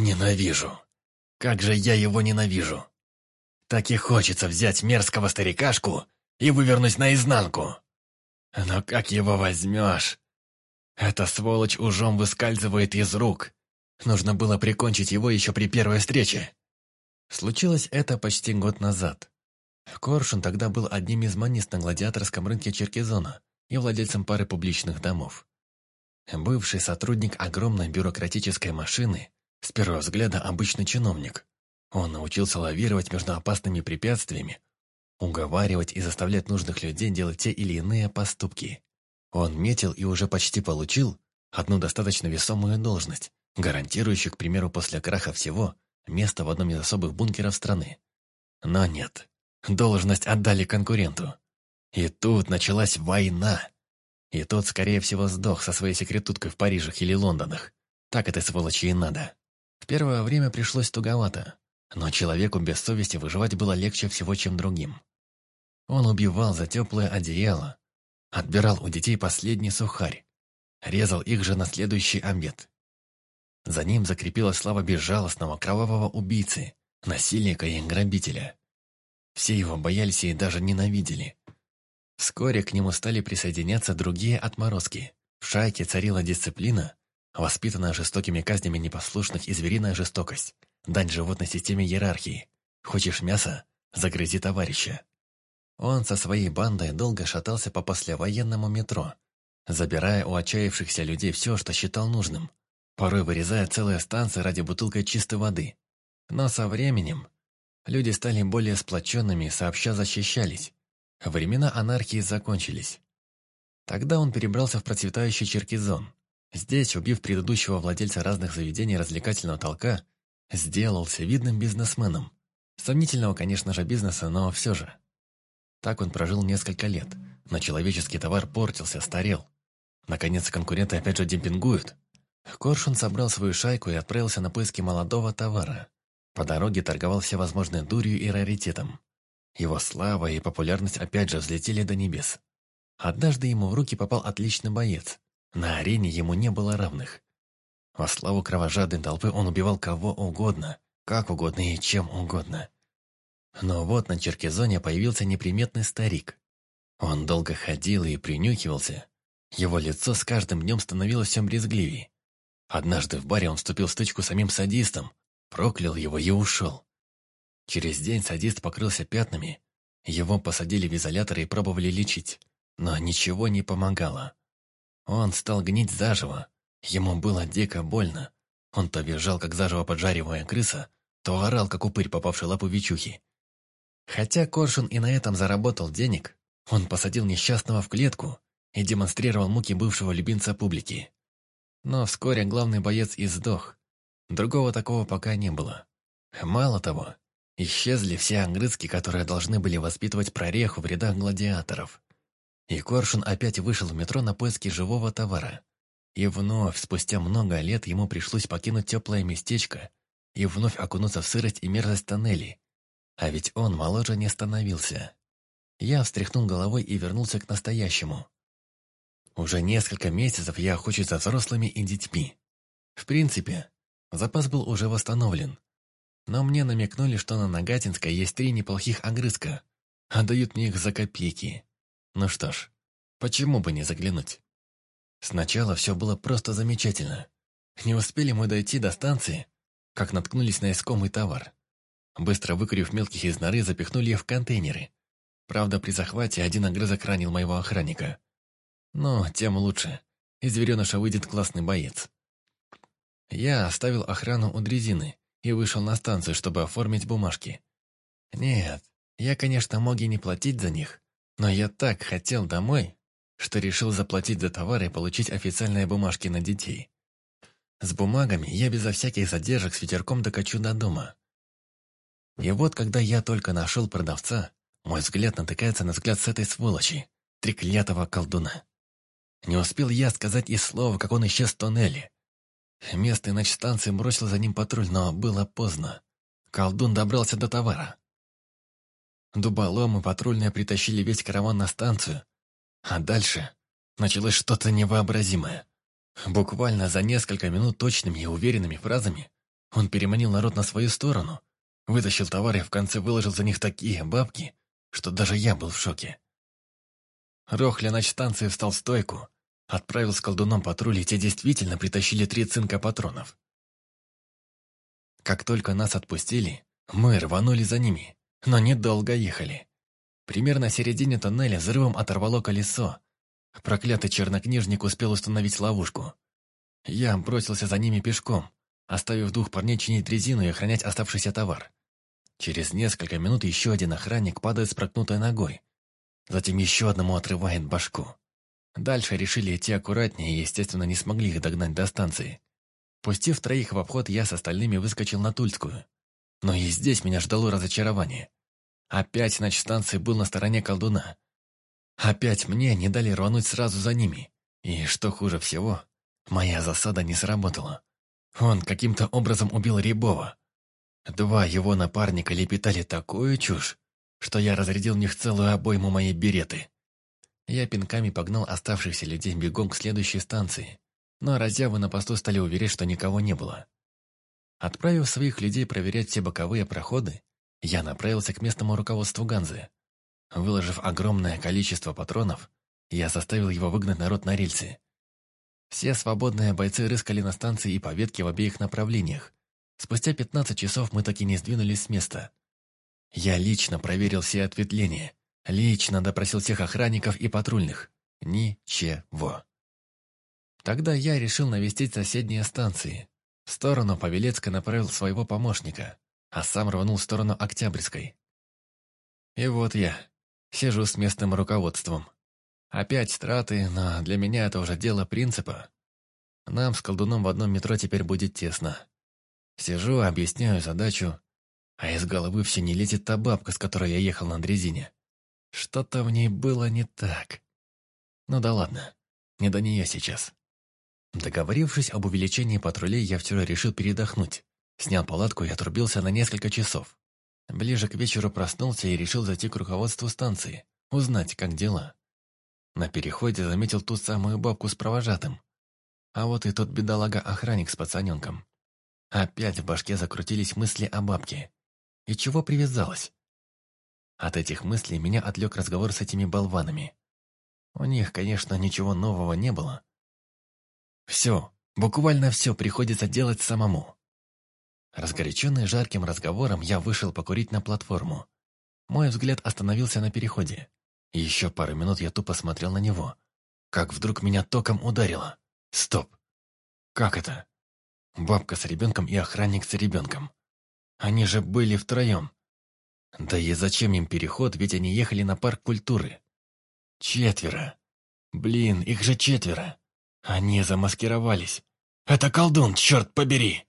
Ненавижу. Как же я его ненавижу. Так и хочется взять мерзкого старикашку и вывернуть наизнанку. Но как его возьмешь? Эта сволочь ужом выскальзывает из рук. Нужно было прикончить его еще при первой встрече. Случилось это почти год назад. Коршун тогда был одним из манист на гладиаторском рынке Черкизона и владельцем пары публичных домов. Бывший сотрудник огромной бюрократической машины, с первого взгляда обычный чиновник. Он научился лавировать между опасными препятствиями, уговаривать и заставлять нужных людей делать те или иные поступки. Он метил и уже почти получил одну достаточно весомую должность, гарантирующую, к примеру, после краха всего, место в одном из особых бункеров страны. Но нет, должность отдали конкуренту. И тут началась война. И тот, скорее всего, сдох со своей секретуткой в Парижах или Лондонах. Так этой сволочи и надо. В первое время пришлось туговато, но человеку без совести выживать было легче всего, чем другим. Он убивал за теплое одеяло, отбирал у детей последний сухарь, резал их же на следующий обед. За ним закрепилась слава безжалостного кровавого убийцы, насильника и грабителя. Все его боялись и даже ненавидели. Вскоре к нему стали присоединяться другие отморозки. В шайке царила дисциплина, воспитанная жестокими казнями непослушных и звериная жестокость, дань животной системе иерархии. Хочешь мяса? Загрызи товарища. Он со своей бандой долго шатался по послевоенному метро, забирая у отчаявшихся людей все, что считал нужным, порой вырезая целые станции ради бутылки чистой воды. Но со временем люди стали более сплоченными и сообща защищались. Времена анархии закончились. Тогда он перебрался в процветающий Черкизон. Здесь, убив предыдущего владельца разных заведений развлекательного толка, сделался видным бизнесменом. Сомнительного, конечно же, бизнеса, но все же. Так он прожил несколько лет, но человеческий товар портился, старел. Наконец, конкуренты опять же демпингуют. Коршун собрал свою шайку и отправился на поиски молодого товара. По дороге торговал всевозможной дурью и раритетом. Его слава и популярность опять же взлетели до небес. Однажды ему в руки попал отличный боец. На арене ему не было равных. Во славу кровожадной толпы он убивал кого угодно, как угодно и чем угодно. Но вот на Черкизоне появился неприметный старик. Он долго ходил и принюхивался. Его лицо с каждым днем становилось все брезгливее. Однажды в баре он вступил в стычку с самим садистом, проклял его и ушел. Через день садист покрылся пятнами. Его посадили в изолятор и пробовали лечить, но ничего не помогало. Он стал гнить заживо. Ему было дико больно. Он то визжал, как заживо поджаривая крыса, то орал, как упырь, попавший лапу Вичухи. Хотя Коршун и на этом заработал денег, он посадил несчастного в клетку и демонстрировал муки бывшего любимца публики. Но вскоре главный боец и сдох. Другого такого пока не было. Мало того, исчезли все ангрызки, которые должны были воспитывать прореху в рядах гладиаторов. И Коршун опять вышел в метро на поиски живого товара. И вновь, спустя много лет, ему пришлось покинуть теплое местечко и вновь окунуться в сырость и мерзость тоннелей, а ведь он моложе не становился. Я встряхнул головой и вернулся к настоящему. Уже несколько месяцев я охочусь за взрослыми и детьми. В принципе, запас был уже восстановлен. Но мне намекнули, что на Нагатинской есть три неплохих огрызка, а дают мне их за копейки. Ну что ж, почему бы не заглянуть? Сначала все было просто замечательно. Не успели мы дойти до станции, как наткнулись на искомый товар. Быстро выкурив мелких из норы, запихнули их в контейнеры. Правда, при захвате один огрызок ранил моего охранника. Но тем лучше. Из звереныша выйдет классный боец. Я оставил охрану у дрезины и вышел на станцию, чтобы оформить бумажки. Нет, я, конечно, мог и не платить за них, но я так хотел домой, что решил заплатить за товары и получить официальные бумажки на детей. С бумагами я безо всяких задержек с ветерком докачу до дома. И вот, когда я только нашел продавца, мой взгляд натыкается на взгляд с этой сволочи, треклятого колдуна. Не успел я сказать и слова, как он исчез в тоннеле. Местный начстанции бросил за ним патруль, но было поздно. Колдун добрался до товара. Дуболомы патрульные притащили весь караван на станцию, а дальше началось что-то невообразимое. Буквально за несколько минут точными и уверенными фразами Он переманил народ на свою сторону, вытащил товар и в конце выложил за них такие бабки, что даже я был в шоке. Рохля на станции встал в стойку, отправил с колдуном патруль, и те действительно притащили три цинка патронов. Как только нас отпустили, мы рванули за ними, но недолго ехали. Примерно в середине тоннеля взрывом оторвало колесо. Проклятый чернокнижник успел установить ловушку. Я бросился за ними пешком, оставив двух парней чинить резину и охранять оставшийся товар. Через несколько минут еще один охранник падает с прокнутой ногой. Затем еще одному отрывает башку. Дальше решили идти аккуратнее и, естественно, не смогли их догнать до станции. Пустив троих в обход, я с остальными выскочил на Тульскую. Но и здесь меня ждало разочарование. Опять станции был на стороне колдуна. Опять мне не дали рвануть сразу за ними. И, что хуже всего, моя засада не сработала. Он каким-то образом убил Рябова. Два его напарника лепетали такую чушь, что я разрядил в них целую обойму моей береты. Я пинками погнал оставшихся людей бегом к следующей станции, но разъявы на посту стали уверять, что никого не было. Отправив своих людей проверять все боковые проходы, я направился к местному руководству Ганзы. Выложив огромное количество патронов, я заставил его выгнать народ на рельсы. Все свободные бойцы рыскали на станции и по ветке в обеих направлениях, Спустя 15 часов мы так и не сдвинулись с места. Я лично проверил все ответвления, лично допросил всех охранников и патрульных. Ничего. Тогда я решил навестить соседние станции. В сторону Павелецка направил своего помощника, а сам рванул в сторону Октябрьской. И вот я, сижу с местным руководством. Опять траты, но для меня это уже дело принципа. Нам с колдуном в одном метро теперь будет тесно. Сижу, объясняю задачу, а из головы все не лезет та бабка, с которой я ехал на дрезине. Что-то в ней было не так. Ну да ладно, не до нее сейчас. Договорившись об увеличении патрулей, я вчера решил передохнуть. Снял палатку и отрубился на несколько часов. Ближе к вечеру проснулся и решил зайти к руководству станции, узнать, как дела. На переходе заметил ту самую бабку с провожатым. А вот и тот бедолага-охранник с пацаненком. Опять в башке закрутились мысли о бабке. И чего привязалась? От этих мыслей меня отвлек разговор с этими болванами. У них, конечно, ничего нового не было. Все, буквально все приходится делать самому. Разгоряченный жарким разговором, я вышел покурить на платформу. Мой взгляд остановился на переходе. Еще пару минут я тупо смотрел на него. Как вдруг меня током ударило. Стоп. Как это? Бабка с ребенком и охранник с ребенком. Они же были втроем. Да и зачем им переход, ведь они ехали на парк культуры. Четверо. Блин, их же четверо. Они замаскировались. Это колдун, черт побери!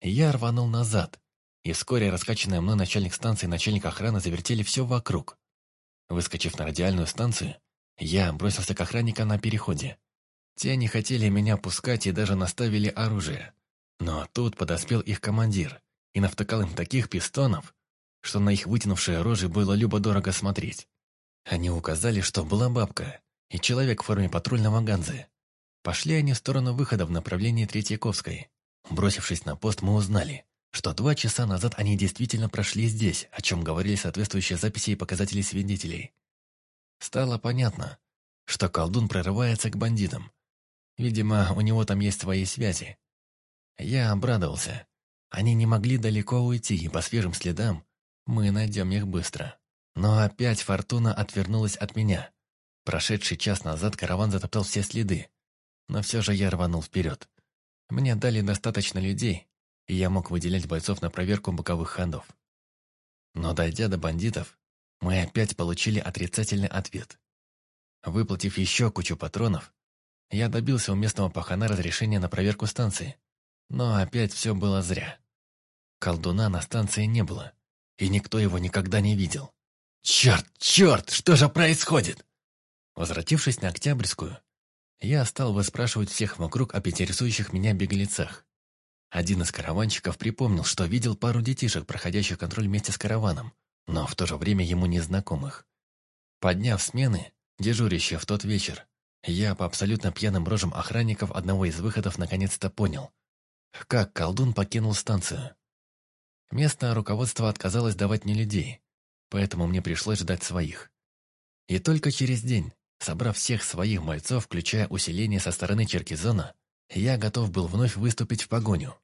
Я рванул назад, и вскоре раскачанный мной начальник станции и начальник охраны завертели все вокруг. Выскочив на радиальную станцию, я бросился к охранникам на переходе. Те не хотели меня пускать и даже наставили оружие. Но тут подоспел их командир и навтыкал им таких пистонов, что на их вытянувшие рожи было любо-дорого смотреть. Они указали, что была бабка и человек в форме патрульного ганзы. Пошли они в сторону выхода в направлении Третьяковской. Бросившись на пост, мы узнали, что два часа назад они действительно прошли здесь, о чем говорили соответствующие записи и показатели свидетелей. Стало понятно, что колдун прорывается к бандитам, Видимо, у него там есть свои связи. Я обрадовался. Они не могли далеко уйти, и по свежим следам мы найдем их быстро. Но опять фортуна отвернулась от меня. Прошедший час назад караван затоптал все следы. Но все же я рванул вперед. Мне дали достаточно людей, и я мог выделять бойцов на проверку боковых ходов. Но дойдя до бандитов, мы опять получили отрицательный ответ. Выплатив еще кучу патронов, я добился у местного пахана разрешения на проверку станции. Но опять все было зря. Колдуна на станции не было, и никто его никогда не видел. «Черт, черт, что же происходит?» Возвратившись на Октябрьскую, я стал выспрашивать всех вокруг об интересующих меня беглецах. Один из караванщиков припомнил, что видел пару детишек, проходящих контроль вместе с караваном, но в то же время ему незнакомых. Подняв смены, дежурящие в тот вечер, я по абсолютно пьяным рожам охранников одного из выходов наконец-то понял, как колдун покинул станцию. Местное руководство отказалось давать мне людей, поэтому мне пришлось ждать своих. И только через день, собрав всех своих мальцов, включая усиление со стороны Черкизона, я готов был вновь выступить в погоню.